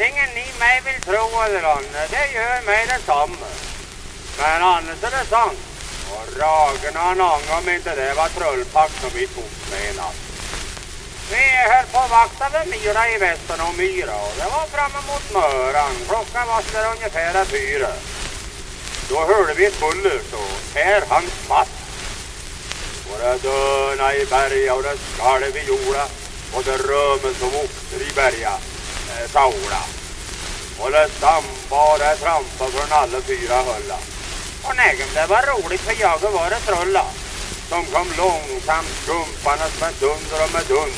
antingen ni mig vill tro eller inte, det gör mig detsamma. Men annars är det sant. Och ragen en ång om inte det var trullpack som vi tog med natt. Vi höll på att vakta vid myra i västern och myra och det var framme mot Möran. Klockan var sådär ungefär fyra. Då hörde vi ett buller så här han smatt. Och det döna i berga och det skalv i jorda och det römen som oxer i berga, Eh, saula. Och det stampa och trampa från alla fyra hölla. Och nej, det var roligt för jag var ett trolla som kom långsamt skumpandes med dunder och med dund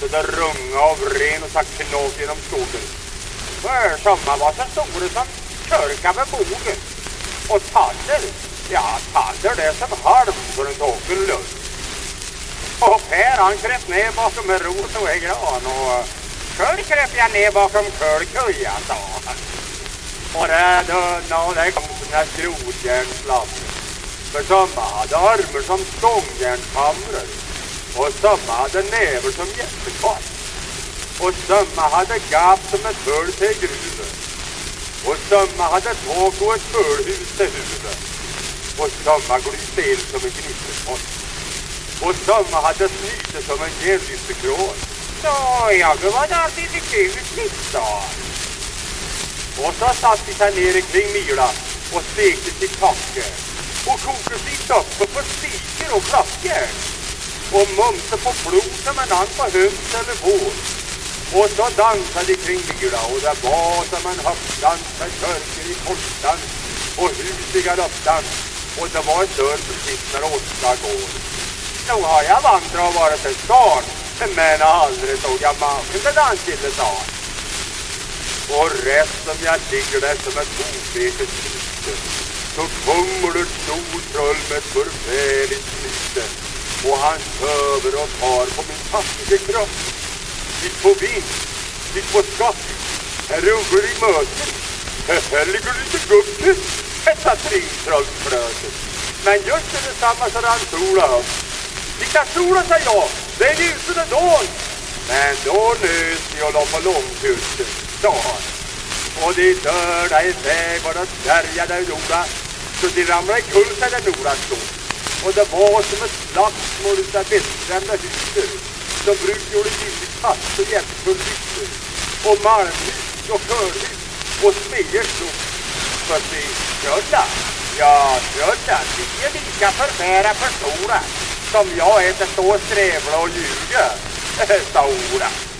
så det runga av ren och sagt knåk genom skogen. För sommar var så stora som kyrka vid bogen. Och tadder, ja tadder det är som halm för en tåkel. Och Per han kröp ner bakom en rot och en gran och själv kröp jag ner bakom kölkuja sa han. Och det döna och det kom sina skrotjärnsladdar. För somma hade armar som stångjärnshamrar och somma hade näver som jättekott. Och somma hade gap som ett hull till gruvet. Och somma hade tak och ett fullhus till huvudet. Och somma glömde eld som en gnisselpott. Och somma hade snyte som en järnlysekrål. Så jag var alltid lite kusligt, sa Och så satt vi sig ner kring myra och stekte sitt kacke och kokade sitt uppe på stiker och klackor och mumsa på blod som en annan på höns eller får. Och så dansade de kring myra och det var som en höftdans med körker i korsdans och hus i galoppdans och det var en dörr precis när åtta går. Nog har jag vandrat och varit en men aldrig såg jag maken till danskille sa han. Och rätt som jag ligger där som ett obetet slyte så kommer det stor troll med ett förfärligt snyte och han söver och tar på min fattige kropp. Sitt på vind, sitt på skatt, här ugglor i möten, här ligger lite gubbel, detta tringtrollsflötet. Men just det detsamma så rann sola upp. Vilka sola, sa jag, det är ljusande dån. Men då nös jag la på långkusten, sa han. Och de dörda iväg och de särjade jorda, så de ramlade ikull sig där Nora stod. Och det var som ett slagsmål utav vettskrämda hytter som bruk gjorde giltigt fast och jämtfull hytter. Och malmhus och körhus och smedjor stod. För se, Trölla, ja Trölla, de är lika förfära för stora som jag är till stå och strävla och ljuga, sa Ola.